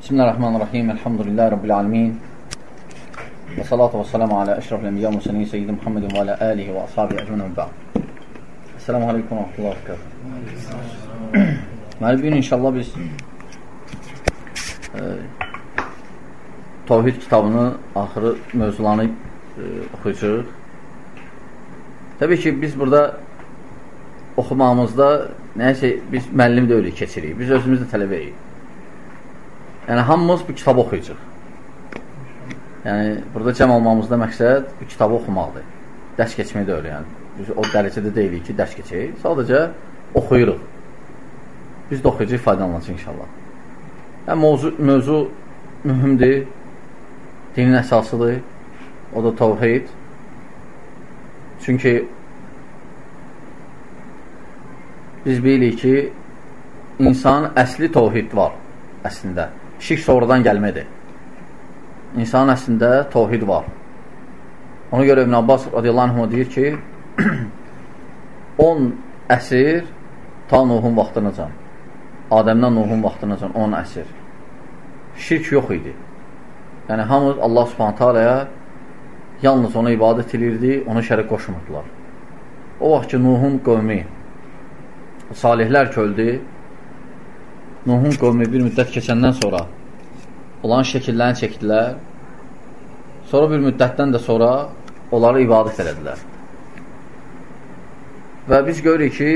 Bismillahirrahmanirrahim. Elhamdülillahi Rabbil alemin. Və salatu və salamu alə əşrafil ənbiya musani seyyidi Muhammedin və alə əlihi və ashabi əcmənə və bə'd. Esselamu aleykum və rahmetullah və. Deməli, bugün inşallah biz e, Tavhid kitabını axırı mövzularını e, oxuyacaq. Təbii ki, biz burada oxumağımızda nəyəsə biz müəllim deyilik, keçirik. Biz özümüz də tələbəyik. Yəni, hamımız bu kitabı oxuyacaq. Yəni, burada cəm olmamızda məqsəd bu kitabı oxumaqdır. Dərs keçmək də öyle, yəni. Biz o dərəcədə deyilik ki, dərs keçək. Sadəcə oxuyuruq. Biz də oxuyacaq, faydalanacaq inşallah. Yəni, mövzu, mövzu mühümdir. Dinin əsasıdır. O da tavhid. Çünki biz bilirik ki, insan əsli tavhid var əslində şirk sonradan gəlmədir. İnsanın əslində tohid var. Ona görə İbn Abbas radiyallahu anh deyir ki, 10 əsir ta Nuhun vaxtınacan, Adəmdən Nuhun vaxtınacan 10 əsir. Şirk yox idi. Yəni, hamı Allah subhanətə aləyə yalnız ona ibadət edirdi, ona şərik qoşmurdular. O vaxt ki, Nuhun qövmi salihlər köldü, Nuhun qövmi bir müddət keçəndən sonra onların şəkillərini çəkdilər. Sonra bir müddətdən də sonra onları ibadət elədilər. Və biz görürük ki,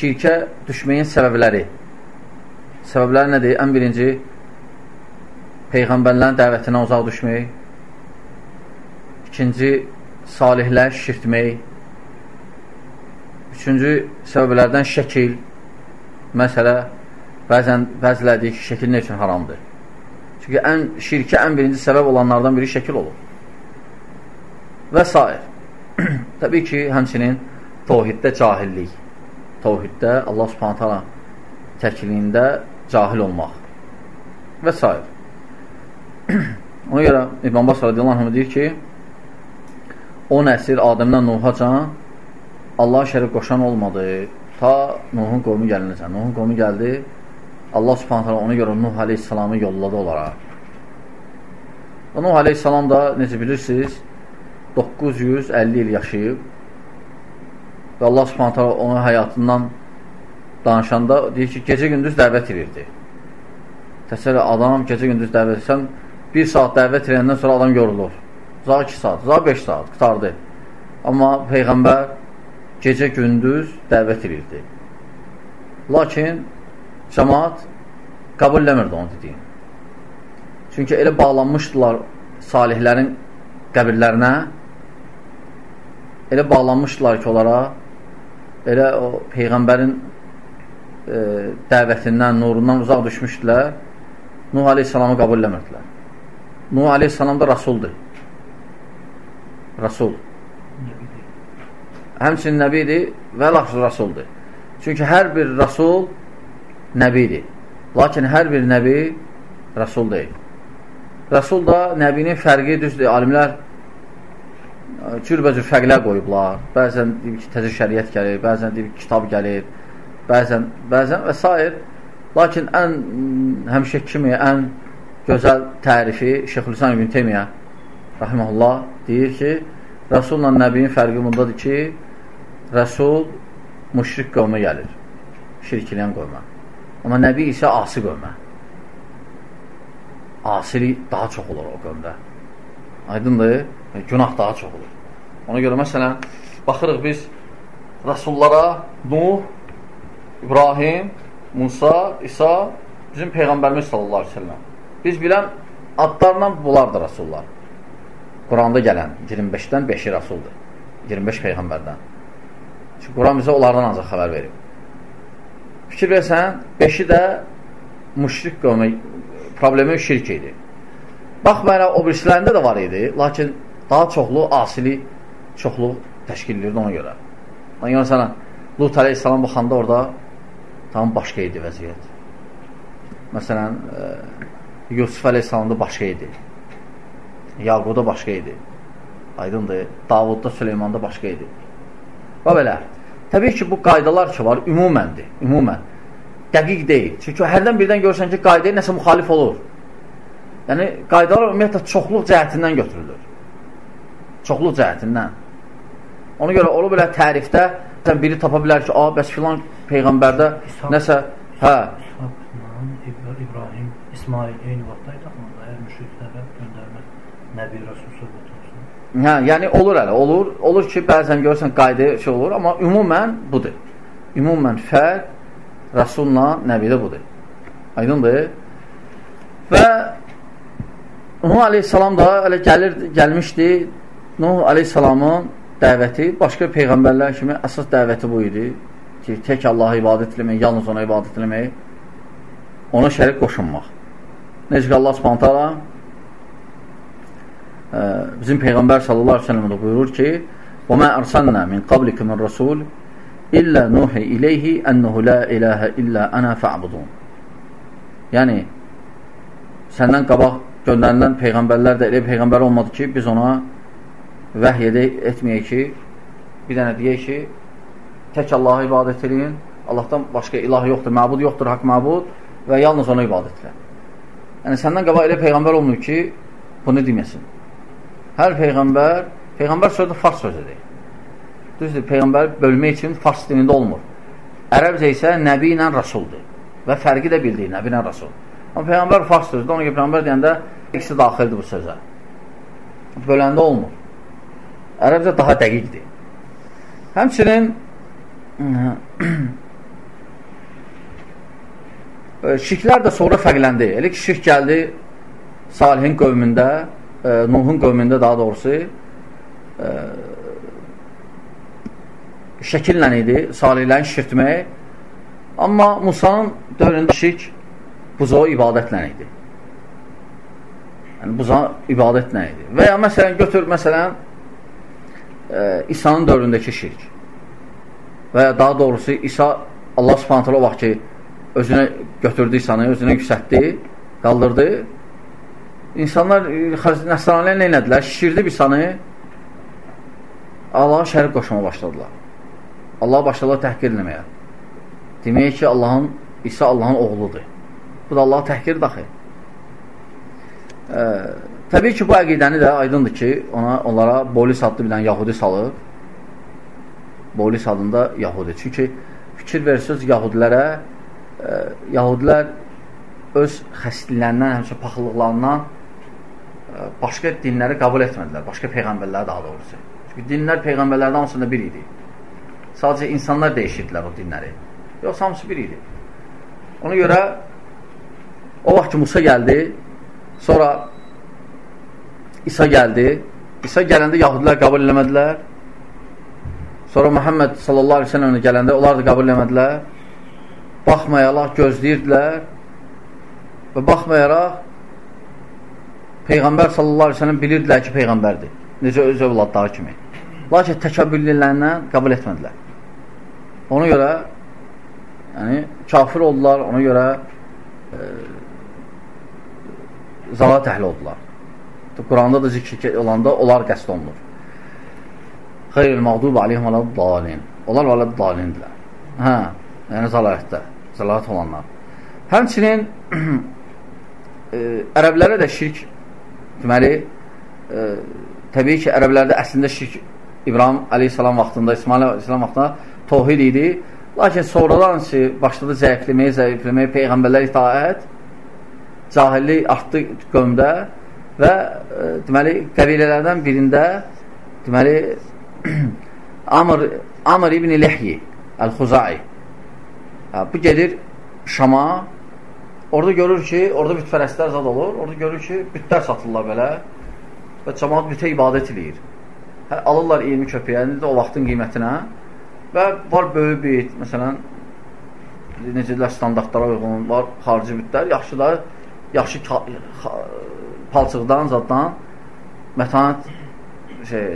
şirkə düşməyin səbəbləri. Səbəbləri nədir? Ən birinci, Peyğəmbərlərin dəvətinə uzaq düşmək. İkinci, salihlər şirtmək. Üçüncü səbəblərdən şəkil, məsələ bəzən bəziləri deyir ki, şəkil nə üçün haramdır? Çünki ən, şirkə ən birinci səbəb olanlardan biri şəkil olur. Və s. Təbii ki, həmçinin tohiddə cahillik. Tohiddə Allah subhanət hala təkliyində cahil olmaq. Və s. Ona görə İbn Abbas radiyallahu anh deyir ki, o nəsil Adəmdən Nuh'a can Allah şərik qoşan olmadı ta Nuhun qovmu gəlinəcən. Nuhun qovmu gəldi, Allah subhanətə ona görə Nuh aleyhissalamı yolladı onlara. Və Nuh aleyhissalam da, necə bilirsiniz, 950 il yaşayıb və Allah subhanətə onun həyatından danışanda deyir ki, gecə-gündüz dəvət edirdi. Təsələ adam gecə-gündüz dəvət etsən, bir saat dəvət edəndən sonra adam yorulur. Za 2 saat, za 5 saat, qutardı. Amma Peyğəmbər gecə-gündüz dəvət edirdi. Lakin cəmaat qəbul eləmirdi onu dediyin. Çünki elə bağlanmışdılar salihlərin qəbirlərinə, elə bağlanmışdılar ki, onlara, elə o Peyğəmbərin e, dəvətindən, nurundan uzaq düşmüşdülər, Nuh aleyhissalamı qəbul eləmirdilər. Nuh aleyhissalam da rasuldur. Rasul. Həmçinin nəbidir və laxsız rasuldur. Çünki hər bir rasul nəbidir. Lakin hər bir nəbi rəsul deyil. Rəsul da nəbinin fərqi düzdür. Alimlər e, cürbəcür fərqlər qoyublar. Bəzən deyir ki, təzə şəriət gəlir, bəzən deyir ki, kitab gəlir, bəzən, bəzən və s. Lakin ən həmişə kimi ən gözəl tərifi Şeyxülislam İbn Teymiyyə rahiməhullah deyir ki, Rəsulla Nəbiyin fərqi bundadır ki, Rəsul müşrik qövmə gəlir, şirkiləyən qövmə. Amma Nəbi isə asi qövmə. Asilik daha çox olur o qövmdə. Aydındır? Günah daha çox olur. Ona görə məsələn, baxırıq biz Rasullara Nuh, İbrahim, Musa, İsa, bizim Peyğəmbərimiz sallallahu aleyhi ve sellem. Biz bilən adlarla bunlardır Rasullar. Quranda gələn 25-dən 5-i Rasuldur. 25 Peyğəmbərdən. Çünki Quran bizə onlardan ancaq xəbər verir. Fikir versən, beşi də müşrik qövmə problemi şirk idi. Baxmayaraq, o birislərində də var idi, lakin daha çoxlu asili çoxlu təşkil edirdi ona görə. Ona görə sənə Lut aleyhissalam baxanda orada tam başqa idi vəziyyət. Məsələn, e, Yusuf aleyhissalamda başqa idi. Yaqubda başqa idi. Aydındır. Davudda, Süleymanda başqa idi. Və belə. Təbii ki, bu qaydalar ki var, ümuməndir, ümumən. dəqiq deyil. Çünki hərdən birdən görürsən ki, qaydaya nəsə müxalif olur. Yəni, qaydalar ümumiyyətlə çoxluq cəhətindən götürülür. Çoxluq cəhətindən. Ona görə onu belə tərifdə biri tapa bilər ki, a, bəs filan Peyğəmbərdə İshak, nəsə, hə. İshaq, İbrahim, İsmail eyni vaxtda tapmadı. Əgər müşriklərə göndərmək Nəbi Rasul söhbət olsun. Hə, yəni olur hələ, olur. Olur ki, bəzən görürsən qayda şey olur, amma ümumən budur. Ümumən fərq Rəsulla Nəbidə budur. Aydındır? Və Nuh aleyhissalam da elə gəlir, gəlmişdi Nuh aleyhissalamın dəvəti başqa peyğəmbərlər kimi əsas dəvəti bu idi ki, tək Allaha ibadət eləmək, yalnız ona ibadət eləmək, ona şərik qoşunmaq. Necə ki, Allah subhantala bizim Peyğəmbər sallallahu əleyhi və səlləm buyurur ki: "Və mə ərsalnə min qablikum min rasul illə nuhi ileyhi ennehu la ilaha illə ana fa'budun." Yəni səndən qabaq göndərilən peyğəmbərlər də elə peyğəmbər olmadı ki, biz ona vəhy etməyək ki, bir dənə deyək ki, tək Allaha ibadət edin, Allahdan başqa ilah yoxdur, məbud yoxdur, haqq məbud və yalnız ona ibadət edin. Yəni, səndən qabaq elə peyğəmbər olmuyor ki, bunu deməyəsin. Hər peyğəmbər, peyğəmbər sözü fars sözüdür. Düzdür, Peyğəmbər bölmək üçün fars dilində olmur. Ərəbcə isə nəbi ilə rasuldur. Və fərqi də bildiyi nəbi ilə rasul. Amma Peyğəmbər fars sözdür. Ona görə Peyğəmbər deyəndə ikisi daxildir bu sözə. Böləndə olmur. Ərəbcə daha dəqiqdir. Həmçinin şirklər də sonra fərqləndi. Elə ki, şirk gəldi Salihin qövmündə, e, Nuhun qövmündə daha doğrusu e, şəkillə idi, salihlərin şirtmək. Amma Musanın dövründə şirk buzağa ibadətlə idi. Yəni, buzağa ibadətlə idi. Və ya məsələn, götür, məsələn, e, İsa'nın dövründəki şirk. Və ya daha doğrusu İsa Allah subhanətələ o vaxt ki, özünə götürdü İsa'nı, özünə yüksətdi, qaldırdı. İnsanlar, nəsranilər nə elədilər? Şişirdi İsa'nı, Allaha şərik qoşmaya başladılar. Allah başladılar təhqir eləməyə. Demək ki, Allahın, İsa Allahın oğludur. Bu da Allah təhqir daxil. E, təbii ki, bu əqidəni də aydındır ki, ona onlara Bolis adlı bir dənə Yahudi salır. Bolis adında Yahudi. Çünki fikir verirsiniz Yahudilərə, e, Yahudilər öz xəstliklərindən, həmçə paxıllıqlarından e, başqa dinləri qəbul etmədilər. Başqa peyğəmbərləri daha doğrusu. Çünki dinlər peyğəmbərlərdən hamısında bir idi. Sadəcə insanlar dəyişirdilər o dinləri. Yox, hamısı bir idi. Ona görə o vaxt ki, Musa gəldi, sonra İsa gəldi. İsa gələndə yahudilər qəbul eləmədilər. Sonra Muhammed sallallahu aleyhi ve sellem gələndə onlar da qəbul eləmədilər. Baxmayaraq gözləyirdilər və baxmayaraq Peyğəmbər sallallahu aleyhi ve sellem bilirdilər ki, Peyğəmbərdir. Necə öz övladları kimi. Lakin təkəbbürlülərindən qəbul etmədilər. Ona görə yəni, kafir oldular, ona görə e, zalat əhli oldular. Quranda da zikr olanda onlar qəsd olunur. Xeyril mağdub aleyhim alə dalin. Onlar alə dalindilər. Hə, yəni zalatdə, zalat olanlar. Həmçinin e, ərəblərə də şirk deməli, e, təbii ki, ərəblərdə əslində şirk İbrahim aleyhissalam vaxtında, İsmail aleyhissalam vaxtında tohid idi. Lakin sonradan ki, başladı zəifləməyə, zəifləməyə Peyğəmbərlər itaət, cahillik artdı qövmdə və e, deməli, qəbilələrdən birində deməli, Amr, Amr ibn Ləhyi Əl-Xuzai bu gedir Şama orada görür ki, orada bütpərəstlər zad olur, orada görür ki, bütlər satırlar belə və cəmaat bütə ibadət edir. Hə, alırlar 20 köpəyə, o vaxtın qiymətinə Və var böyük bit, məsələn, necədirlər standartlara uyğun, var xarici bitlər, yaxşı da, yaxşı palçıqdan, zaddan, mətanət şey,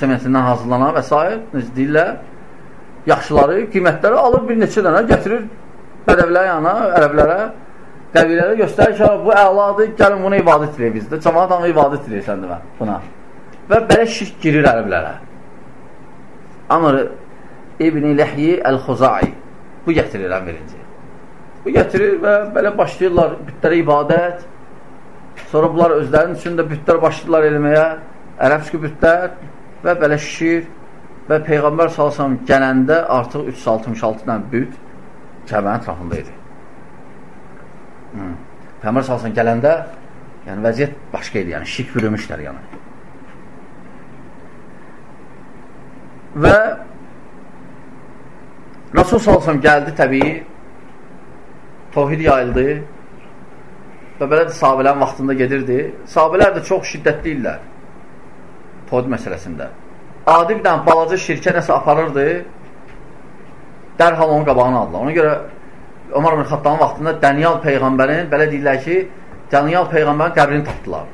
sementindən hazırlanan və s. necə deyirlər, yaxşıları, qiymətləri alır bir neçə dənə, gətirir bədəvlər yana, ərəblərə, qəbilərə göstərir ki, bu əladır, gəlin buna ibadət edir bizdə. Cəmaat amma ibadət edir səndə buna. Və belə şirk girir ərəblərə. Amr İbn-i Ləhyi Əl-Xuzai bu gətirir ən birinci. Bu gətirir və belə başlayırlar bütlərə ibadət. Sonra bunlar özlərinin üçün də bütlər başlayırlar eləməyə. Ərəbski bütlər və belə şişir və Peyğəmbər salsam gələndə artıq 366 dənə büt Kəbənin ətrafında idi. Peyğəmbər salsam gələndə yəni vəziyyət başqa idi, yəni şirk bürümüşlər yəni. Və Rasul salsam gəldi təbii Tohid yayıldı və belə də sahabələrin vaxtında gedirdi. Sahabələr də çox şiddətli illər Tohid məsələsində. Adi bir dənə balaca şirkə nəsə aparırdı, dərhal onun qabağını aldılar. Ona görə Ömər ibn Xattabın vaxtında Daniel Peyğəmbərin, belə deyirlər ki, Daniel Peyğəmbərin qəbrini tapdılar.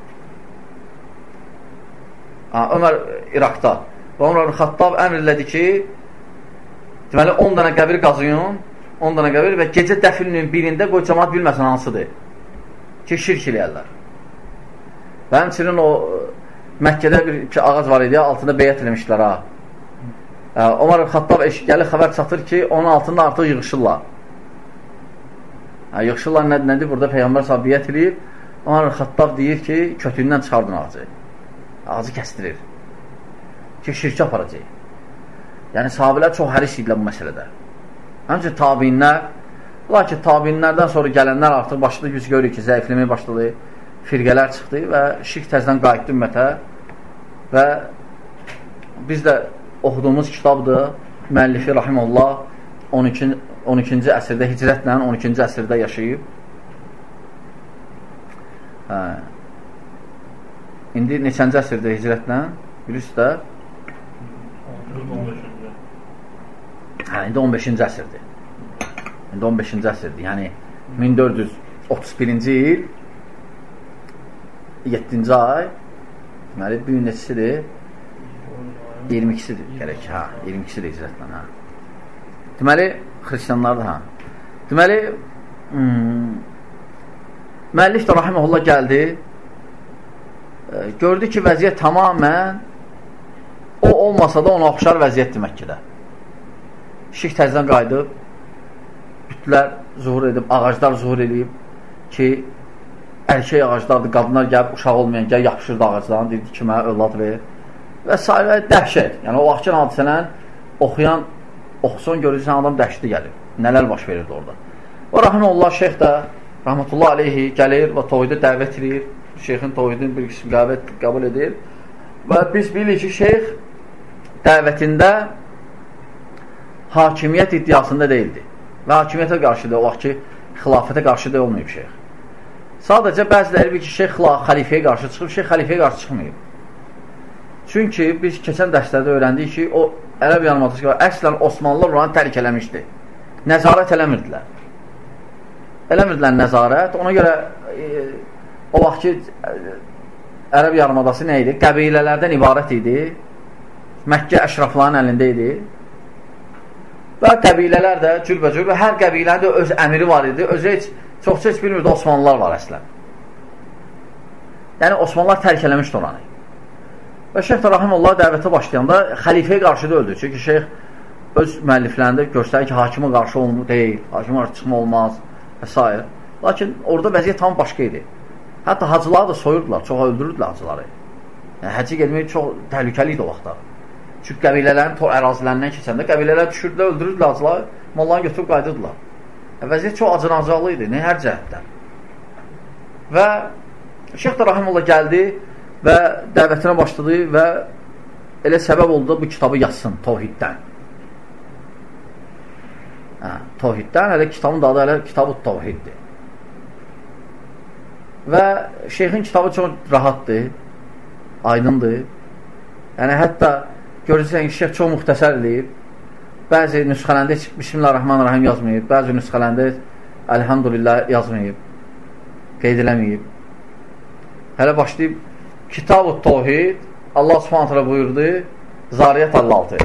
Ha, Ömər İraqda. Və Ömər ibn Xattab əmr elədi ki, deməli 10 dənə qəbir qazıyın, 10 dənə qəbir və gecə dəfilinin birində qoy cəmaat bilməsin hansıdır. Ki, şirk eləyərlər. Və həmçinin o Məkkədə bir iki ağac var idi, altında beyət eləmişlər ha. Ömər Xattab gəlir, xəbər çatır ki, onun altında artıq yığışırlar. Hə, yığışırlar nədir, nədir? Burada Peyğəmbər sabiyyət eləyib. Ömər Xattab deyir ki, kötüyündən çıxardın ağacı. Ağacı kəstirir. Ki, şirkə aparacaq. Yəni, sahabilər çox həris idilər bu məsələdə. Həmçin tabinlər, lakin tabinlərdən sonra gələnlər artıq başladı, yüz görür ki, zəifləməyə başladı, firqələr çıxdı və şirk təzdən qayıtdı ümmətə və biz də oxuduğumuz kitabdır. Müəllifi rahimullah 12 12-ci əsrdə hicrətlə 12-ci əsrdə yaşayıb. Hə. İndi neçənci əsrdə hicrətlə? Bilirsiniz də? Hə, indi 15-ci əsrdir. İndi 15-ci əsrdir. Yəni 1431-ci il 7-ci ay deməli bu gün neçəsidir? 22-sidir gərək, hə, 22-sidir icrətlə, hə. Deməli, xristiyanlardır, hə. Deməli, hmm, müəllif də rahiməhullah gəldi, e, gördü ki, vəziyyət tamamən o olmasa da ona oxşar vəziyyətdir Məkkədə. Şirk təzdən qayıdıb, bütlər zuhur edib, ağaclar zuhur edib ki, erkək ağaclardır, qadınlar gəlib, uşaq olmayan gəl, yapışırdı ağacdan, deyirdi ki, mənə övlad ver və s. dəhşət. Yəni, o vaxtki hadisələn oxuyan, oxusun, görürsən, adam dəhşətli gəlir. Nələr baş verirdi orada. Və rəhməlullah şeyx də, rəhmətullah aleyhi gəlir və toyda dəvət edir. Şeyxin toyudun bir qism qəvət qəbul edir. Və biz bilirik ki, şeyx dəvətində hakimiyyət iddiasında deyildi. Və hakimiyyətə qarşıdır, o vaxt ki, xilafətə qarşı da olmayıb şeyx. Sadəcə bəziləri bir ki, şeyx xəlifəyə qarşı çıxıb, şeyx xəlifəyə qarşı çıxmayıb. Çünki biz keçən dərslərdə öyrəndik ki, o ərəb yarımadası ki, əslən Osmanlılar oranı tərk eləmişdi. Nəzarət eləmirdilər. Eləmirdilər nəzarət. Ona görə e, o vaxt ki, e, ərəb yarımadası nə idi? Qəbilələrdən ibarət idi. Məkkə əşrafların əlində idi. Və qəbilələr də cürbəcür və hər qəbilənin də öz əmiri var idi. Özü heç, çoxca heç bilmirdi Osmanlılar var əslən. Yəni, Osmanlılar tərk eləmişdi oranı. Və Şeyx Rahimullah dəvətə başlayanda xəlifəyə qarşı da öldü. Çünki şeyx öz müəlliflərində göstərir ki, hakimə qarşı olmur, deyil, hakimə qarşı çıxma olmaz və s. Lakin orada vəziyyət tam başqa idi. Hətta hacıları da soyurdular, çox öldürürdülər hacıları. Yəni, həcci gelmək çox təhlükəli idi o vaxtlar. Çünki qəbilələrin tor ərazilərindən keçəndə qəbilələr düşürdülər, öldürürdülər hacıları, mallarını götürüb qayıdırdılar. Yəni, vəziyyət çox acınacaqlı idi, nə hər cəhətdən. Və Şeyx də Rahimullah gəldi, və dəvətinə başladı və elə səbəb oldu bu kitabı yazsın Tohiddən. Hə, Tohiddən, elə kitabın adı elə Kitab-ı Tohiddir. Və şeyxin kitabı çox rahatdır, aydındır. Yəni, hətta görürsən ki, şeyx çox müxtəsər edib. Bəzi nüsxələndə Bismillahirrahmanirrahim yazmayıb, bəzi nüsxələndə Elhamdülillah yazmayıb, qeyd eləməyib. Hələ başlayıb Kitab-ı Tohid Allah subhanətlə buyurdu Zariyyət 56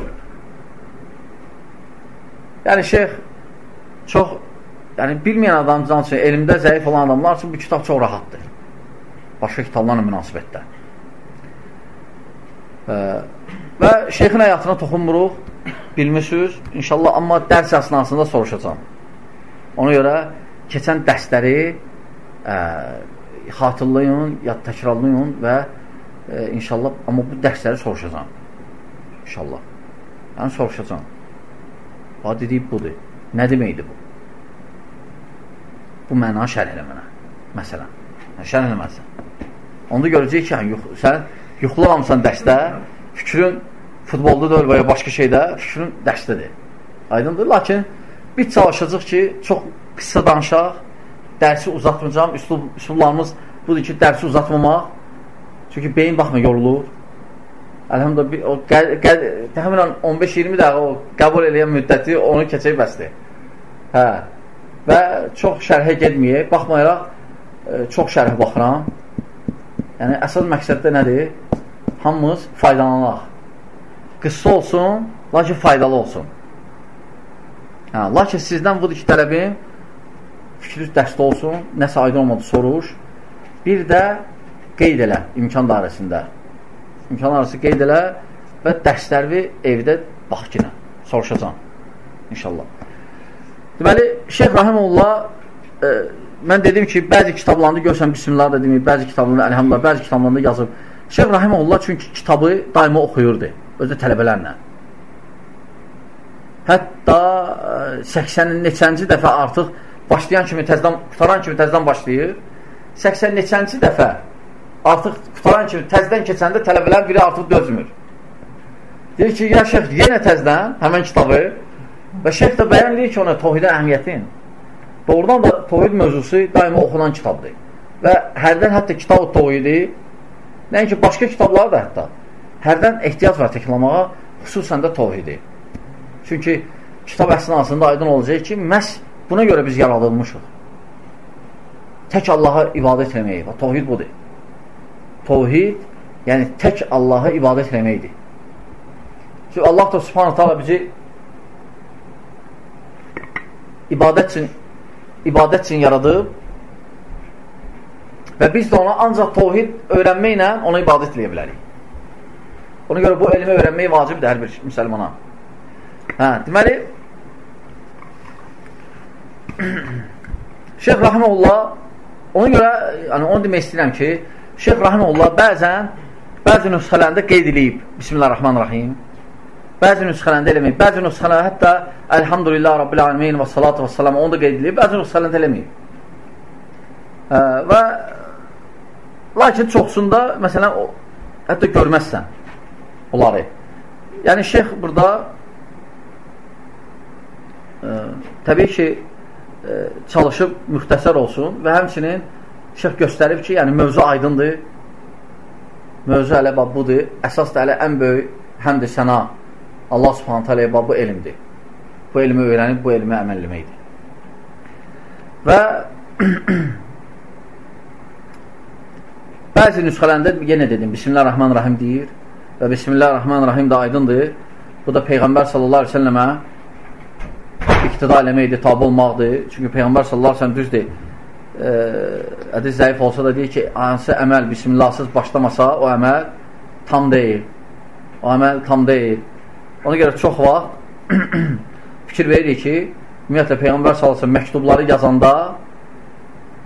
Yəni şeyx çox yəni bilməyən adam can üçün, elmdə zəif olan adamlar üçün bu kitab çox rahatdır. Başqa kitablarla münasibətdə. Və, şeyxin həyatına toxunmuruq, bilmişsiniz, inşallah, amma dərs əsnasında soruşacağım. Ona görə keçən dərsləri ə, xatırlayın, yad təkrarlayın və ə, inşallah, amma bu dərsləri soruşacağım. İnşallah. Yəni soruşacağım. Ha, dediyib budur. Nə deməkdir bu? Bu məna şərh elə mənə. Məsələn. Şərh eləməzsən. Onda görəcək ki, hə, yox, sən yuxulamamısan dərsdə, fikrin futbolda da və ya başqa şeydə fikrin dərsdədir. Aydındır. Lakin biz çalışacaq ki, çox qısa danışaq, dərsi uzatmayacağım. Üslub, üslublarımız budur ki, dərsi uzatmamaq. Çünki beyin baxma yorulur. Əlhamdülillah, təxminən 15-20 dəqiqə o qəbul eləyən müddəti onu keçək bəsdir. Hə. Və çox şərhə getməyək. Baxmayaraq, e, çox şərhə baxıram. Yəni, əsas məqsəddə nədir? Hamımız faydalanaq. Qıssa olsun, lakin faydalı olsun. Hə, lakin sizdən budur ki, tələbim fikriniz dərsdə olsun, nəsə aydın olmadı, soruş. Bir də qeyd elə imkan dairəsində. İmkan arası qeyd elə və dərslərvi evdə bax ki, soruşacam. İnşallah. Deməli, Şeyh Rahimullah e, mən dedim ki, bəzi kitablarında görsən Bismillah da deməyib, bəzi kitablarında əlhamdülillah, bəzi kitablarında yazıb. Şeyh Rahimullah çünki kitabı daima oxuyurdu özü tələbələrlə. Hətta 80 neçənci dəfə artıq başlayan kimi təzdən, qutaran kimi təzdən başlayır. 80 neçənci dəfə artıq qutaran kimi təzdən keçəndə tələbələr biri artıq dözmür. Deyir ki, ya şeyh, yenə təzdən həmən kitabı və şeyh də bəyan edir ki, ona tohidə əhəmiyyətin. Doğrudan da tohid mövzusu daima oxunan kitabdır. Və hərdən hətta kitab tohidi, nəinki başqa kitablar da hətta, hərdən ehtiyac var təkrarlamağa, xüsusən də tohidi. Çünki kitab əsnasında aydın olacaq ki, məhz buna görə biz yaradılmışıq. Tək Allaha ibadət eləməyi, tohid budur. Tohid, yəni tək Allaha ibadət eləməkdir. Çünki Allah da subhanətə Allah bizi ibadət üçün ibadət üçün yaradıb və biz də ona ancaq tohid öyrənməklə ona ibadət eləyə bilərik. Ona görə bu elmi öyrənmək vacibdir hər bir müsəlmana. Hə, deməli Şeyx Rahimullah ona görə, yəni onu demək istəyirəm ki, Şeyx Rahimullah bəzən bəzi nüsxələrində qeyd edib Bismillahirrahmanirrahim Bəzi nüsxələrində eləməyib. Bəzi nüsxələrində hətta Elhamdülillah Rabbil Alemin və salatu və salam onu da qeyd edilib. Bəzi nüsxələrində eləməyib. Ə, və lakin çoxsunda, məsələn, o, hətta görməzsən onları. Yəni, şeyx burada ə, təbii ki, çalışıb müxtəsər olsun və həmçinin şeyx göstərib ki, yəni mövzu aydındır. Mövzu hələ budur. Əsas da hələ ən böyük həmdir səna Allah subhanət hələ bu elmdir. Bu elmi öyrənib, bu elmi əməl eləməkdir. Və bəzi nüsxələrində yenə dedim, Bismillahirrahmanirrahim deyir və Bismillahirrahmanirrahim də aydındır. Bu da Peyğəmbər sallallahu aleyhi ve səlləmə iqtida eləməkdir, tabi olmaqdır. Çünki Peyğəmbər sallallahu aleyhi ve səlləm düzdür. E, ədis zəif olsa da deyir ki, hansı əməl Bismillahsız başlamasa, o əməl tam deyil. O əməl tam deyil. Ona görə çox vaxt fikir veririk ki, ümumiyyətlə Peyğəmbər sallallahu məktubları yazanda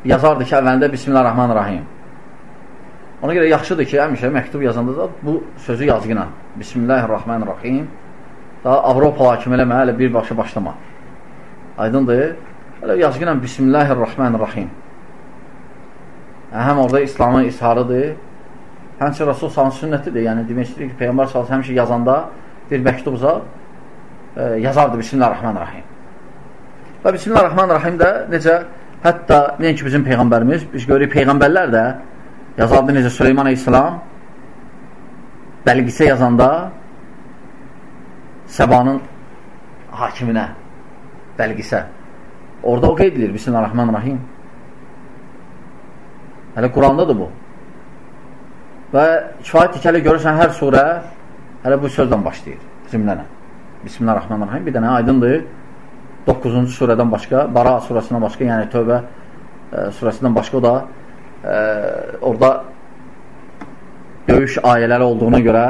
yazardı ki, əvvəlində Bismillahirrahmanirrahim. Ona görə yaxşıdır ki, həmişə məktub yazanda da bu sözü yazgına. Bismillahirrahmanirrahim. Daha Avropa kimi eləmə, hələ birbaşa başlama. Aydındır. Hələ yazgına Bismillahirrahmanirrahim. Həm orada İslamın isharıdır, həmçə Rasul salın sünnətidir. Yəni, demək istəyir ki, Peyğəmbər salın həmişə yazanda bir məktubza e, yazardı Bismillahirrahmanirrahim. Və Bismillahirrahmanirrahim də necə hətta nəinki bizim Peyğəmbərimiz, biz görürük Peyğəmbərlər də yazardı necə Süleyman Aleyhisselam bəlqisə yazanda Səbanın hakiminə bəlqisə orada o qeyd edilir Bismillahirrahmanirrahim hələ Qurandadır bu və kifayət tikəli görürsən hər surə Hələ bu sözlə başlayır cümlənə. Bismillahirrahmanirrahim. Bir dənə aydındır. 9-cu surədən başqa, Bara surəsindən başqa, yəni Tövbə e, surəsindən başqa o da e, orada döyüş ayələri olduğuna görə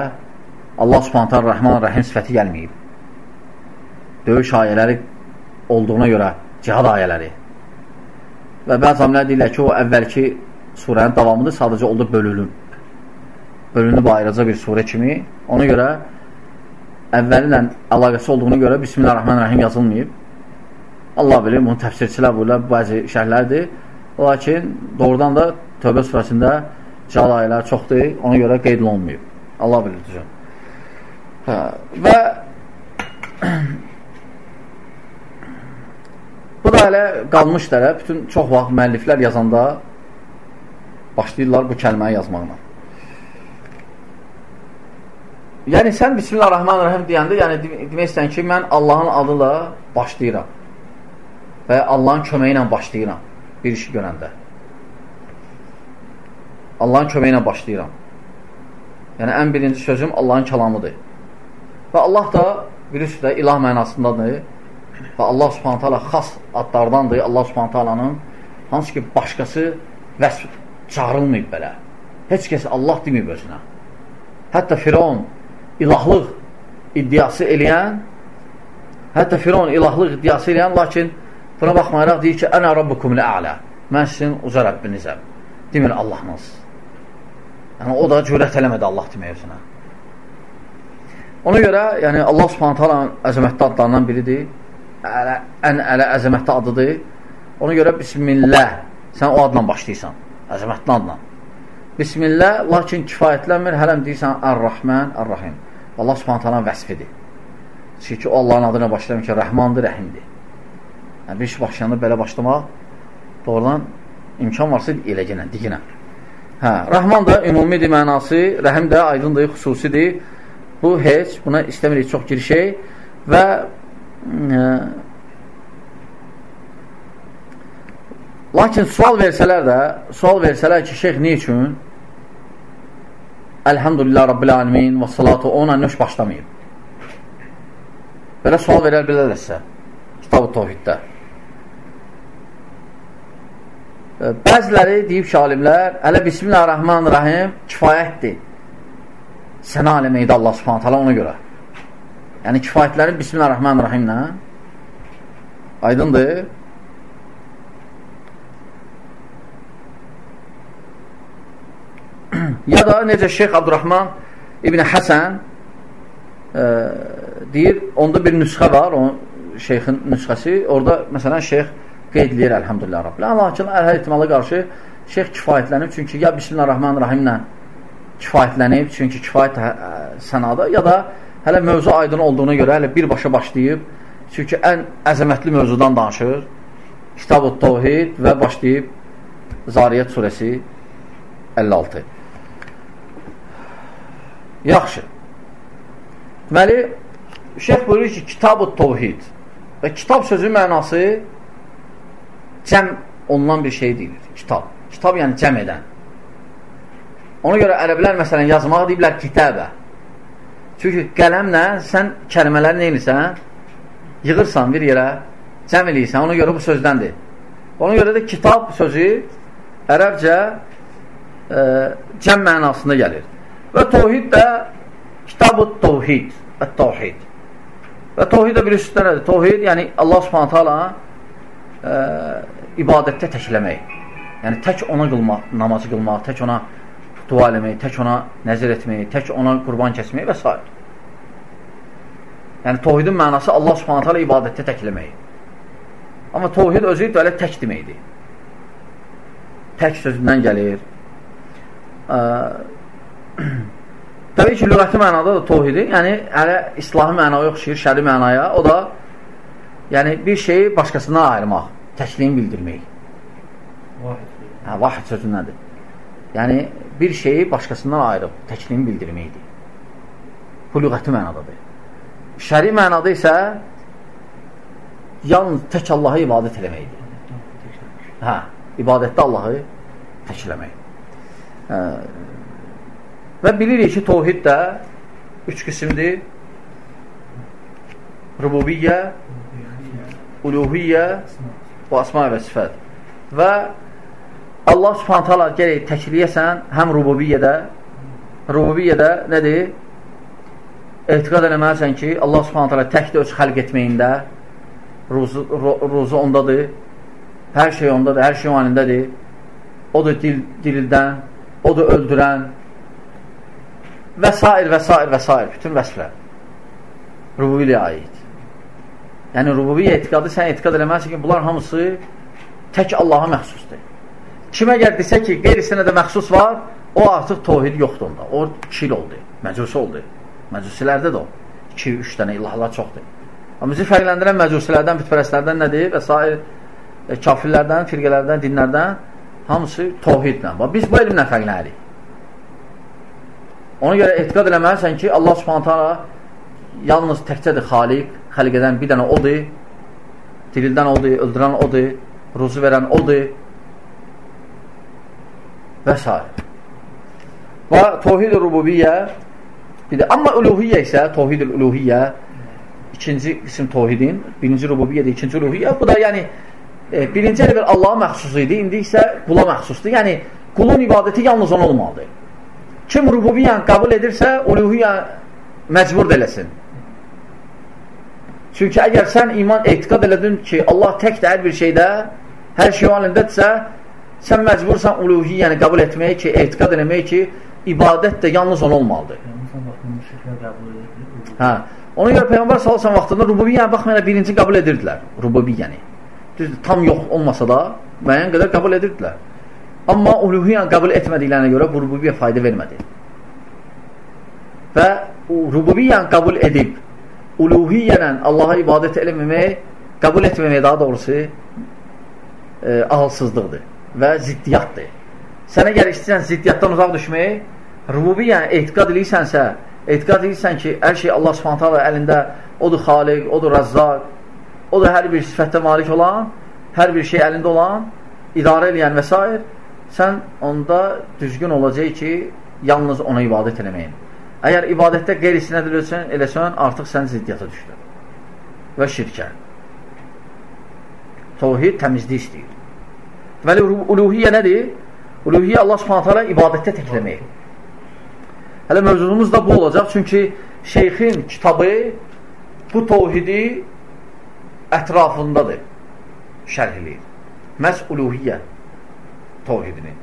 Allah subhanətən Rəhman Rəhim sifəti gəlməyib. Döyüş ayələri olduğuna görə cihad ayələri. və bəzi alimlər deyirlər ki, o əvvəlki surənin davamıdır, sadəcə oldu bölünüm. Bölünüb ayrıca bir surə kimi. Ona görə əvvəli ilə əlaqəsi olduğuna görə Bismillahirrahmanirrahim yazılmayıb. Allah bilir, bunu təfsirçilər buyurlar, bəzi şərhlərdir. Lakin doğrudan da Tövbə surəsində cəl ayələr çoxdur, ona görə qeyd olunmayıb. Allah bilir, düzün. Hə, və bu da hələ qalmış dərə, bütün çox vaxt müəlliflər yazanda başlayırlar bu kəlməni yazmaqla. Yəni, sən Bismillahirrahmanirrahim deyəndə, yəni demək istəyən ki, mən Allahın adıyla başlayıram və Allahın köməyi ilə başlayıram bir işi görəndə. Allahın köməyi ilə başlayıram. Yəni, ən birinci sözüm Allahın kəlamıdır. Və Allah da birisi də ilah mənasındadır və Allah subhanətə alə xas adlardandır. Allah subhanətə alanın hansı ki, başqası vəsf çağırılmayıb belə. Heç kəs Allah deməyib özünə. Hətta Firon ilahlıq iddiası eləyən, hətta Firon ilahlıq iddiası eləyən, lakin buna baxmayaraq deyir ki, ənə rabbukum lə'alə. Mən sizin uca Rəbbinizəm. Demir Allahınız. Yəni, o da cürət eləmədi Allah demək özünə. Ona görə, yəni Allah subhanətə alanın əzəmətli adlarından biridir. Ələ, ən ələ əzəmətli adıdır. Ona görə Bismillah, sən o adla başlayırsan əzəmətli adla. Bismillah, lakin kifayətlənmir, hələm deyirsən Ər-Rahman, Ər-Rahim. Allah subhanətələ vəsfidir. Çünki o Allahın adına başlayım ki, rəhmandır, rəhimdir. Yəni, bir iş başlayanda belə başlamaq doğrudan imkan varsa elə gələn, diginə. Hə, Rəhman da ümumidir mənası, rəhim də aydındır, xüsusidir. Bu heç, buna istəmirik çox girişək və ə, Lakin sual versələr də, sual versələr ki, şeyx ne üçün? Elhamdülillah Rabbil Alemin və salatu ona nöş başlamayıb. Belə sual verər bilərlərsə, kitab-ı tohiddə. Bəziləri deyib ki, alimlər, ələ Bismillahirrahmanirrahim kifayətdir. Sənə aləməydə Allah subhanət hala ona görə. Yəni, kifayətlərin Bismillahirrahmanirrahimlə aydındır. ya da necə Şeyx Abdurrahman İbn Həsən e, deyir, onda bir nüsxə var, o şeyxin nüsxəsi, orada məsələn şeyx qeyd edir, əlhamdülillah Rabbil. Lakin hər ehtimala qarşı şeyx kifayətlənib, çünki ya Bismillahirrahmanirrahimlə kifayətlənib, çünki kifayət hə, sənada, ya da hələ mövzu aydın olduğuna görə hələ birbaşa başlayıb, çünki ən əzəmətli mövzudan danışır, Kitab-ı Tohid və başlayıb Zariyyət surəsi 56. Yaxşı. Deməli, şeyh buyurur ki, kitab-ı tovhid və kitab sözü mənası cəm olunan bir şey deyilir. Kitab. Kitab yəni cəm edən. Ona görə ərəblər məsələn yazmağı deyiblər kitəbə. Çünki qələmlə sən kəlmələri neylisən? Yığırsan bir yerə, cəm eləyirsən. Ona görə bu sözdəndir. Ona görə də kitab sözü ərəbcə e, cəm mənasında gəlir. Və tohid də kitab-ı tohid və tohid. Və tohid də birisi nədir? Tohid, yəni Allah subhanətə ala e, ibadətdə təkləmək. Yəni tək ona qılmaq, namazı qılmaq, tək ona dua eləmək, tək ona nəzir etmək, tək ona qurban kəsmək və s. Yəni tohidin mənası Allah subhanətə ala ibadətdə təkləmək. Amma tohid özü belə tək deməkdir. Tək sözündən gəlir. Təbii ki, lüğəti mənada da tohidi, yəni hələ islahi mənaya oxşayır, şəri mənaya, o da yəni bir şeyi başqasından ayırmaq, təkliyin bildirmək. Vahid. Hə, vahid sözü nədir? Yəni bir şeyi başqasından ayırıb təkliyin bildirməkdir. Bu lüğəti mənadadır. Şəri mənada isə yalnız tək Allah'a ibadət eləməkdir. Hə, ibadətdə Allahı təkləmək. Hə, Və bilirik ki, tovhid də üç qismdir. Rububiyyə, uluhiyyə və asma və sifət. Və Allah subhanət hala gələk təkliyəsən həm rububiyyədə, rububiyyədə nədir? Etiqad eləməlisən ki, Allah subhanət hala təkdir öz xəlq etməyində, ruzu, ruzu ondadır Hər şey ondadır, hər şey o anındadır. Odur dil, dildən, odur öldürən və s. və s. və s. bütün vəsflər. Rububiyyə aid. Yəni, rububiyyə etiqadı sən etiqad eləməlisin ki, bunlar hamısı tək Allaha məxsusdur. Kimə gəl desə ki, qeyrisinə də məxsus var, o artıq tohid yoxdur onda. O kil oldu, məcusi oldu. Məcusilərdə də o. 2-3 dənə ilahlar çoxdur. Amma bizi fərqləndirən məcusilərdən, bütpərəstlərdən nədir? Və s. E, kafirlərdən, firqələrdən, dinlərdən hamısı tohidlə. Biz bu elmlə fərqlənirik. Ona görə etiqad eləməlisən ki, Allah subhanətə ala yalnız təkcədir xaliq, xəliq edən bir dənə odur, dirildən odur, öldürən odur, ruzu verən odur və s. Və tohid-i rububiyyə bir də, amma uluhiyyə isə, tohid-i uluhiyyə ikinci qism tohidin, birinci rububiyyə ikinci uluhiyyə, bu da yəni e, birinci əvvəl Allaha məxsus idi, indi isə qula məxsusdur. Yəni, qulun ibadəti yalnız ona olmalıdır. Kim rububiyyən qəbul edirsə, uluhiyyə məcbur eləsin. Çünki əgər sən iman etiqad elədin ki, Allah təkdir hər bir şeydə, hər şey o halindədirsə, sən məcbursan uluhiyyəni qəbul etməyə ki, etiqad eləməyə ki, ibadət də yalnız ona olmalıdır. Hə. Ona görə Peyğəmbər sallallahu vaxtında rububiyyəni baxmayaraq birinci qəbul edirdilər. Rububiyyəni. Düzdür, tam yox olmasa da müəyyən qədər qəbul edirdilər. Amma uluhiyyəni qəbul etmədiklərinə görə bu rububiyyə fayda vermədi. Və rububiyyəni qəbul edib uluhiyyənə Allaha ibadət eləməmək, qəbul etməmək daha doğrusu e, ağılsızlıqdır və ziddiyyatdır. Sən əgər istəyirsən ziddiyyatdan uzaq düşmək, rububiyyəni etiqad edirsənsə, etiqad edirsən ki, hər şey Allah subhanətə əlində odur xaliq, odur rəzzaq, o da hər bir sifətə malik olan, hər bir şey əlində olan, idarə eləyən və s. sən onda düzgün olacaq ki, yalnız ona ibadət eləməyin. Əgər ibadətdə qeyrisinə dilirsən, eləsən, artıq sən ziddiyyata düşdün və şirkə. Tohid təmizlik istəyir. Deməli, uluhiyyə nədir? Uluhiyyə Allah subhanətə alə ibadətdə təkləmək. Hələ mövzumuz da bu olacaq, çünki şeyxin kitabı bu tohidi ətrafındadır, şərh eləyir. Məhz uluhiyyə tohidini.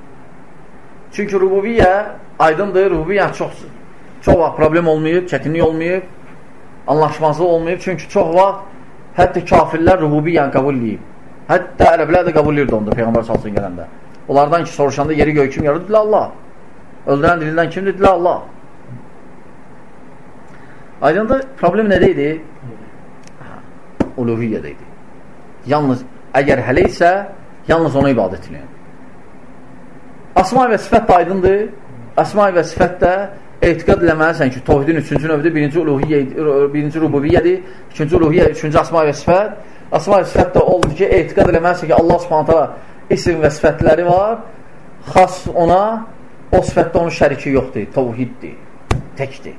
Çünki rububiyyə aydındır, rububiyyə çox, çox vaxt problem olmayıb, çətinlik olmayıb, anlaşmazlıq olmayıb. Çünki çox vaxt hətta kafirlər rububiyyəni qəbul edib. Hətta ərəblər də qəbul edirdi onda Peyğəmbər salsın gələndə. Onlardan ki, soruşanda yeri göy kim yaradı? Dilə Allah. Öldürən dilindən kimdir? Dilə Allah. Aydındır, problem nədə idi? uluhiyyədə idi. Yalnız, əgər hələ isə, yalnız ona ibadət edin. Asma və sifət də aydındır. Asma və sifət də etiqad eləməlisən ki, tohidin üçüncü növdür, birinci uluhiyyə, birinci rububiyyədir, ikinci uluhiyyə, üçüncü asma və sifət. Asma və sifət də oldu ki, etiqad eləməlisən ki, Allah subhanətə isim və sifətləri var, xas ona, o sifətdə onun şəriki yoxdur, tovhiddir, təkdir.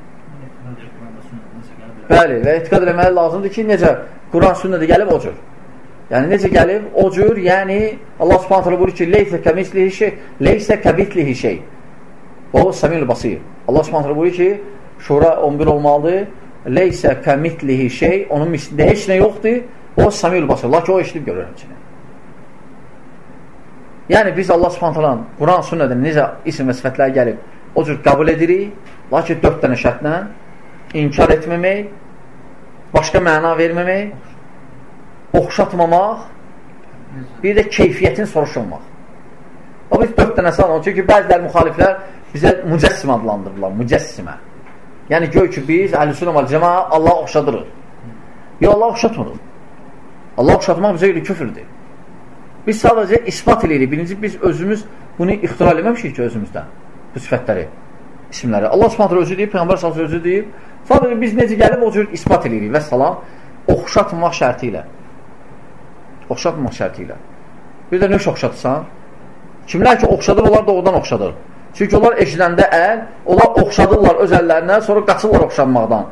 Bəli, və etiqad eləməli lazımdır ki, necə Quran sünnədə gəlib o cür. Yəni, necə gəlib? O cür, yəni Allah subhanət hələ buyurur ki, leysə kəmislihi şey, leysə kəbitlihi şey. O, səmil basir. Allah subhanət hələ buyurur ki, Şura 11 olmalıdır. Leysə kəmitlihi şey, onun mislində heç nə yoxdur. O, səmil basir. Lakin o işlib görür həmçinin. Yəni, biz Allah subhanət hələ Quran sünnədə necə isim və sifətlər gəlib, o cür qəbul edirik. Lakin dörd dənə şərtlə inkar etməmək, başqa məna verməmək, oxşatmamaq, bir də keyfiyyətin soruşulmaq. O biz dörd dənə sal, çünki bəziləri müxaliflər bizə mücəssim adlandırırlar, mücəssimə. Yəni, göy ki, biz əhl-i və cəma Allah oxşadırıq. Yox, Allah oxşatmırıq. Allah oxşatmaq bizə ilə küfürdür. Biz sadəcə ispat edirik. Birinci, biz özümüz bunu ixtira eləməmişik ki, özümüzdən bu sifətləri, isimləri. Allah subhanətlə özü deyib, Peyğəmbər sallallahu özü deyib, Sadəcə biz necə gəlib o cür ispat edirik və salam oxşatmaq şərti ilə. Oxşatmaq şərti ilə. Bir də nöş oxşatsan, kimlər ki oxşadır, onlar da oradan oxşadır. Çünki onlar eşidəndə əl, onlar oxşadırlar öz əllərinə, sonra qaçırlar oxşanmaqdan.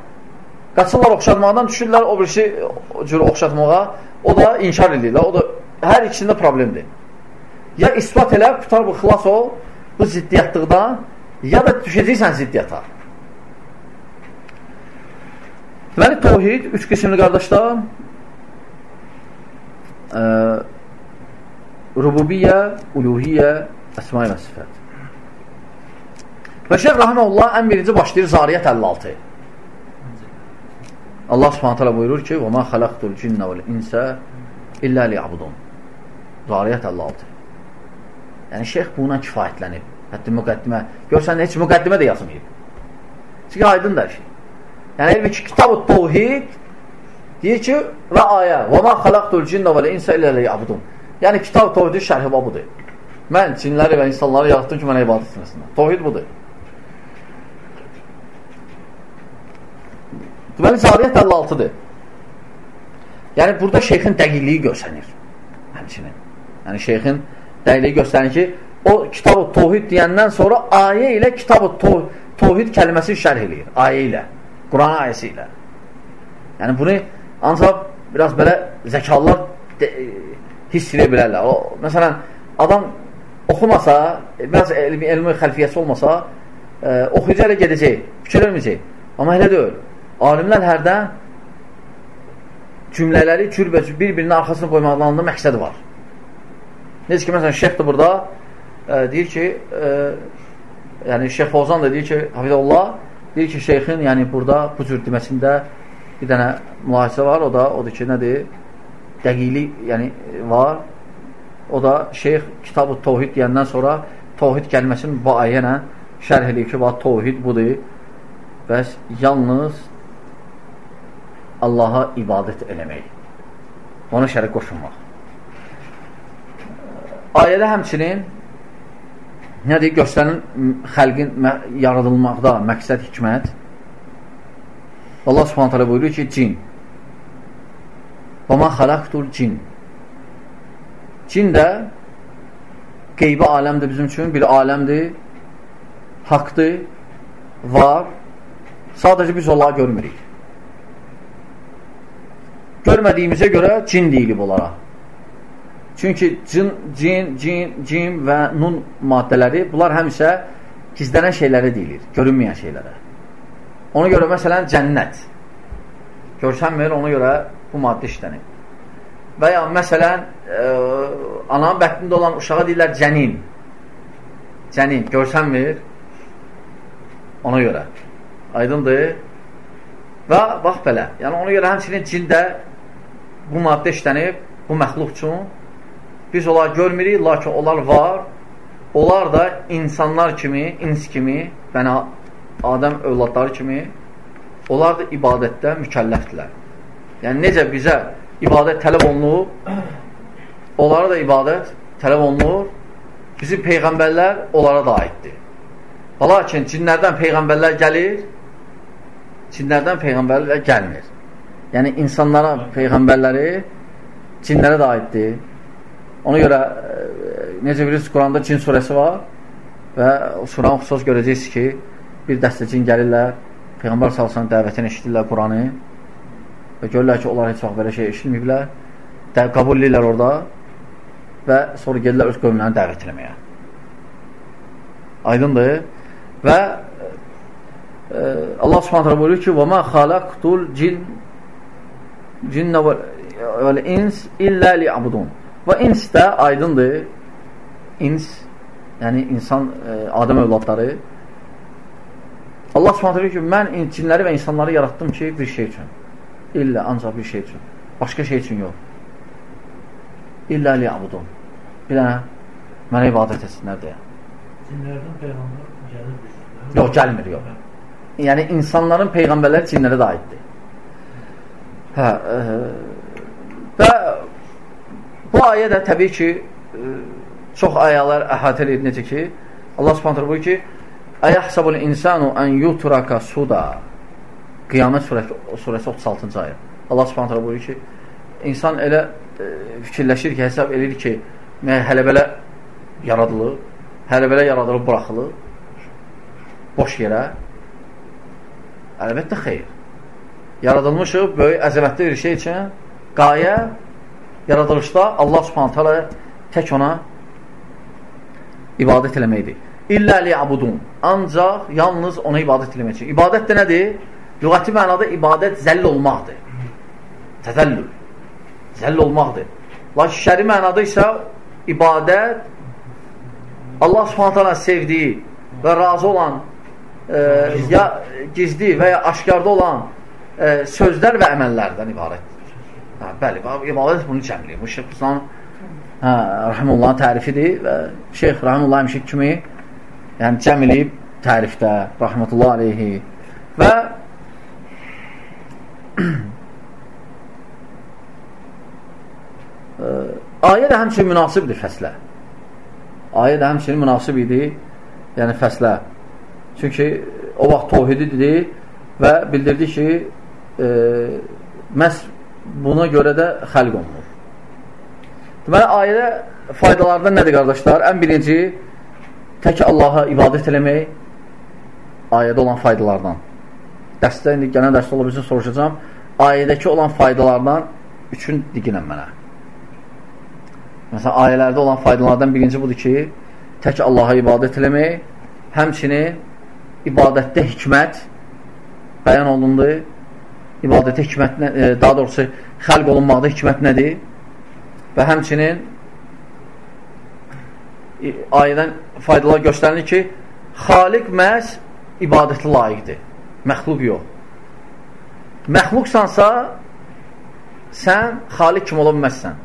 Qaçırlar oxşatmaqdan, düşürlər o birisi cür oxşatmağa, o da inkar edirlər. O da hər ikisində problemdir. Ya ispat elə, qutar bu, xilas ol, bu ziddiyyatlıqdan, ya da düşəcəksən ziddiyyata. Deməli, tohid, üç qismli qardaşlar, ə, rububiyyə, uluhiyyə, əsma və sifət. Və Şeyh Rahmanullah ən birinci başlayır Zariyyət 56. Allah Subhanahu taala buyurur ki: "Və ma xalaqtul cinna vel insa illa liya'budun." Zariyyət 56. Yəni şeyx buna kifayətlənib. Hətta müqəddimə. Görsən heç müqəddimə də yazmayıb. Çünki aydın da şey. Yəni elmi ki, kitab-ı tevhid deyir ki, və ayə, "Və ma xalaqtul cinna vel insa illa liya'budun." Yəni kitab-ı tevhidin şərhi budur. Mən cinləri və insanları yaratdım ki, mənə ibadət etsinlər. Tevhid budur. Deməli, Zariyyət 56-dır. Yəni, burada şeyxin dəqiqliyi görsənir. Həmçinin. Yəni, şeyxin dəqiqliyi göstərir ki, o kitab-ı tohid deyəndən sonra ayə ilə kitab-ı tohid kəlməsi şərh eləyir. Ayə ilə. Quran ayəsi ilə. Yəni, bunu ancaq biraz belə zəkalılar hiss edə bilərlər. O, məsələn, adam oxumasa, biraz elmi, elmi xəlfiyyəsi olmasa, e, oxuyucu gedəcək, fikir verməyəcək. Amma elə deyil. Alimlər hərdən cümlələri cürbəcür bir-birinin arxasına qoymaqlarında məqsədi var. Necə ki, məsələn, şeyx də burada e, deyir ki, e, yəni Şeyx Fozan da deyir ki, Hafizullah deyir ki, şeyxin yəni burada bu cür deməsində bir dənə mülahisə var, o da odur ki, nədir? Dəqiqlik yəni var. O da şeyx kitab-ı Tohid deyəndən sonra Tohid kəlməsini bu ayə ilə şərh edir ki, Tohid budur. Bəs yalnız Allaha ibadət eləmək. Ona şərik qoşulmaq. Ayədə həmçinin nədir? Göstərin xəlqin yaradılmaqda məqsəd hikmət. Allah subhanət hələ buyuruyor ki, cin. Və mə xələqtul cin. Cin də qeybi aləmdir bizim üçün, bir aləmdir, haqdır, var. Sadəcə biz onları görmürük görmədiyimizə görə cin deyilib onlara. Çünki cin, cin, cin, cin və nun maddələri bunlar həmişə gizlənən şeylərə deyilir, görünməyən şeylərə. Ona görə məsələn cənnət görsənmir, ona görə bu maddə işlənib. Və ya məsələn e, ananın bətnində olan uşağa deyirlər cənin. Cənin görsənmir ona görə. Aydındır? Və bax belə. Yəni ona görə həmçinin cində bu maddə işlənib bu məxluq üçün. Biz onları görmürük, lakin onlar var. Onlar da insanlar kimi, ins kimi, bənə Adəm övladları kimi onlar da ibadətdə mükəlləfdirlər. Yəni, necə bizə ibadət tələb olunur, onlara da ibadət tələb olunur, bizim peyğəmbərlər onlara da aiddir. Lakin cinlərdən peyğəmbərlər gəlir, cinlərdən peyğəmbərlər gəlmir. Yəni insanlara peyğəmbərləri cinlərə də aiddir. Ona görə e, necə bilirsiniz Quranda cin surəsi var və o suranı xüsus görəcəksiniz ki, bir dəstə cin gəlirlər, Peyğəmbər salsın dəvətini eşidirlər Quranı və görürlər ki, onlar heç vaxt belə şey eşitməyiblər, qəbul edirlər orada və sonra gedirlər öz qövmlərini dəvət eləməyə. Aydındır. Və e, Allah subhanətlə buyurur ki, وَمَا خَلَقْتُ الْجِنَّ cinnə və ins illə liyabudun. Və ins də aydındır. İns, yəni insan, e, Adəm övladları. Allah subhanət edir ki, mən cinləri və insanları yaratdım ki, bir şey üçün. İllə, ancaq bir şey üçün. Başqa şey üçün yox. İllə liyabudun. Bir dənə mənə ibadət etsinlər deyə. Cinlərdən Peyğəmbər gəlir. Yox, gəlmir, yox. Yəni, insanların Peyğəmbərləri cinlərə də aiddir. Hə, ə, e, və bu ayə də təbii ki, ə, e, çox ayələr əhatə edir, necə ki, Allah subhanətlə buyur ki, Əyəhsəbul insanu ən yutraka suda Qiyamət surəsi, surəsi 36-cı ayə. Allah subhanətlə buyur ki, insan elə ə, e, fikirləşir ki, hesab edir ki, hələ belə yaradılır, hələ belə yaradılıb buraxılır, boş yerə. Əlbəttə xeyr yaradılmışıq böyük əzəmətli bir şey üçün qayə yaradılışda Allah subhanət hələ tək ona ibadət eləməkdir. İllə liyabudun. Ancaq yalnız ona ibadət eləmək üçün. İbadət də nədir? Lügəti mənada ibadət zəll olmaqdır. Təzəllül. Zəll olmaqdır. Lakin şəri mənada isə ibadət Allah subhanətələ sevdiyi və razı olan e, ya gizli və ya aşkarda olan e, sözlər və əməllərdən ibarətdir. Hə, bəli, ibadət bunu cəmləyir. Bu Şeyh İslam hə, Rahimullahın tərifidir və Şeyh Rahimullah həmişə kimi yəni cəmləyib tərifdə Rahmetullah aleyhi və ayə də həmçinin münasibdir fəslə. Ayə də həmçinin münasib idi, yəni fəslə. Çünki o vaxt tovhididir və bildirdi ki, e, məhz buna görə də xəlq olunur. Deməli, ayədə faydalardan nədir, qardaşlar? Ən birinci, tək Allaha ibadət eləmək ayədə olan faydalardan. Dərsdə, indi gələn dərsdə ola bilsin, soruşacağım. Ayədəki olan faydalardan üçün diginən mənə. Məsələn, ayələrdə olan faydalardan birinci budur ki, tək Allaha ibadət eləmək, həmçinin ibadətdə hikmət bəyan olundu. İbadətdə hikmət, e, daha doğrusu, xəlq olunmaqda hikmət nədir? Və həmçinin ayədən faydalar göstərilir ki, xaliq məhz ibadətli layiqdir. Məxluq yox. Məxluqsansa, sən xaliq kim ola bilməzsən.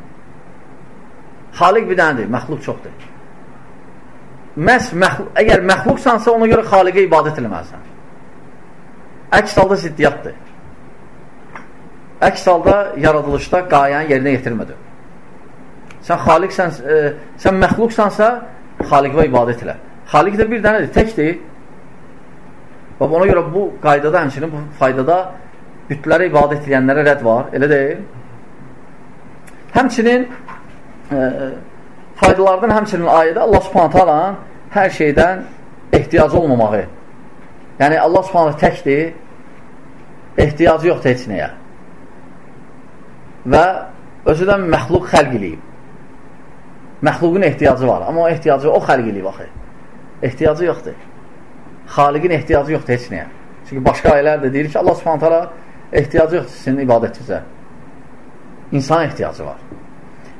Xaliq bir dənədir, məxluq çoxdur. Məhz məxluq, əgər məxluqsansa ona görə xaliqə ibadət eləməlisən. Əks halda ziddiyyatdır. Əks halda yaradılışda qayəni yerinə yetirmədin. Sən xaliqsən, e, sən məxluqsansa xaliqə ibadət elə. Xaliq də bir dənədir, təkdir. Bax, ona görə bu qaydada, həmçinin bu faydada bütlərə ibadət edənlərə rədd var, elə deyil. Həmçinin faydalardan həmçinin ayədə Allah subhanətə alan hər şeydən ehtiyacı olmamağı. Yəni, Allah subhanətə təkdir, ehtiyacı yoxdur heç nəyə. Və özüdən məxluq xəlq eləyib. Məxluqun ehtiyacı var, amma o ehtiyacı o xəlq eləyib axı. Ehtiyacı yoxdur. Xaliqin ehtiyacı yoxdur heç nəyə. Çünki başqa ayələr də deyir ki, Allah subhanətə ala ehtiyacı yoxdur sizin ibadətinizə. İnsan ehtiyacı var.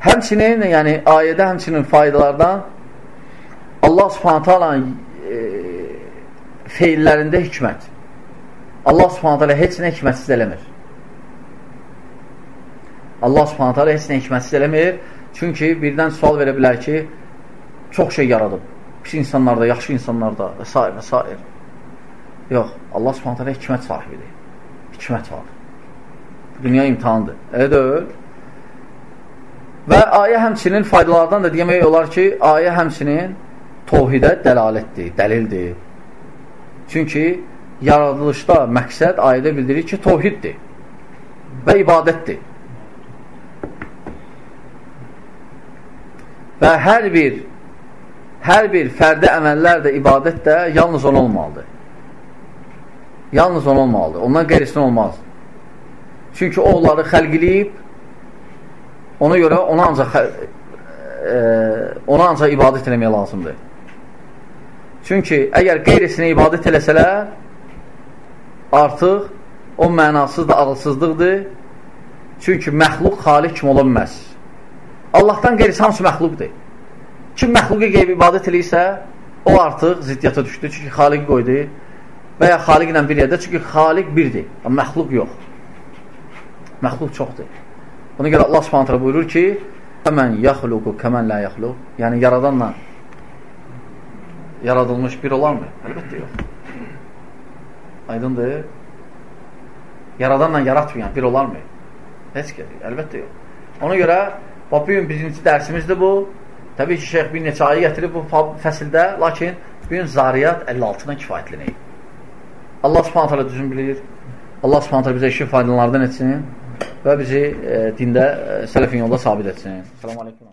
Həmçinin, yəni ayədə həmçinin faydalardan Allah subhanətə alanın e, feillərində hikmət. Allah subhanətə alə heç nə hikmətsiz eləmir. Allah subhanətə alə heç nə hikmətsiz eləmir. Çünki birdən sual verə bilər ki, çox şey yaradıb. Pis insanlarda, yaxşı insanlarda və s. və s. Yox, Allah subhanətə alə hikmət sahibidir. Hikmət var. Dünya imtihandır. Elə deyil. Və ayə həmçinin faydalardan da demək olar ki, ayə həmçinin tohidə dəlalətdir, dəlildir. Çünki yaradılışda məqsəd ayədə bildirir ki, tohiddir və ibadətdir. Və hər bir hər bir fərdi əməllər də ibadət də yalnız ona olmalıdır. Yalnız ona olmalıdır. Ondan qeyrisinə olmaz. Çünki o onları xəlq eləyib Ona görə ona ancaq e, ona ancaq ibadət eləmək lazımdır. Çünki əgər qeyrisinə ibadət eləsələr, artıq o mənasız da ağılsızlıqdır. Çünki məxluq xaliq kim ola bilməz. Allahdan qeyrisi hamısı məxluqdur. Kim məxluqə qeyb ibadət eləyirsə, o artıq ziddiyyata düşdü. Çünki xaliq qoydu və ya xaliq ilə bir yerdə. Çünki xaliq birdir, məxluq yox. Məxluq çoxdur. Buna görə Allah subhanətlə buyurur ki, Kəmən yaxluqu kəmən lə yaxluq Yəni, yaradanla yaradılmış bir olarmı? Əlbəttə yox. Aydındır. Yaradanla yaratmayan bir olarmı? Heç ki, əlbəttə yox. Ona görə, bax, bugün birinci dərsimizdir bu. Təbii ki, şeyx bir neçə ayı gətirib bu fəsildə, lakin bugün Zariyat 56-dan kifayətlənəyib. Allah subhanətlə düzün bilir. Allah subhanətlə bizə işin faydalardan etsin və bizi e, dində e, sələfin yolda sabit etsin. Selamun Aleyküm.